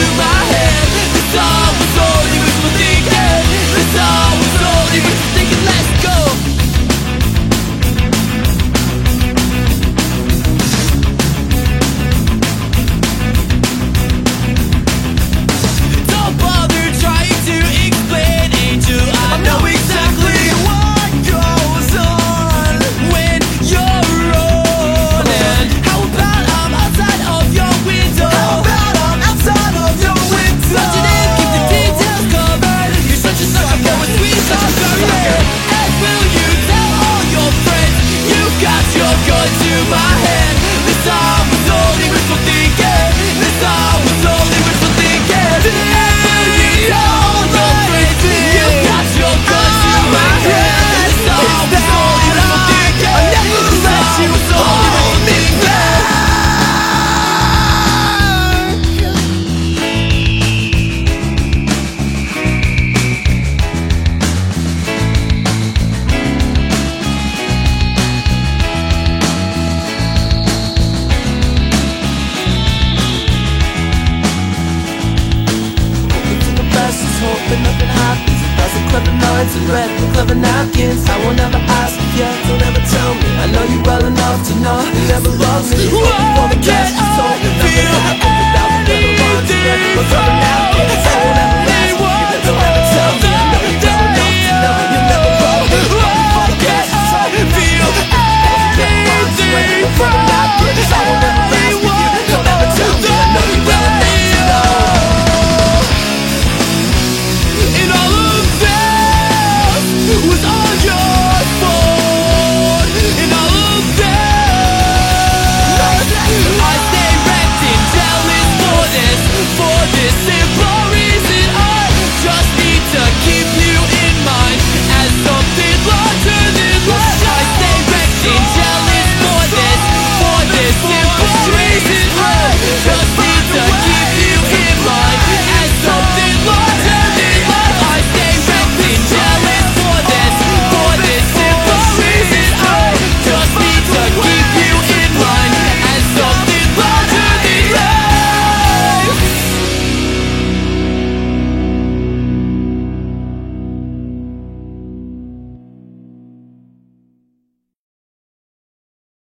you my my head. This song. Clever minds and red and clever napkins. I will never ask you, don't ever tell me. I know you well enough to know. You never loved me